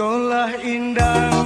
sekolah indah.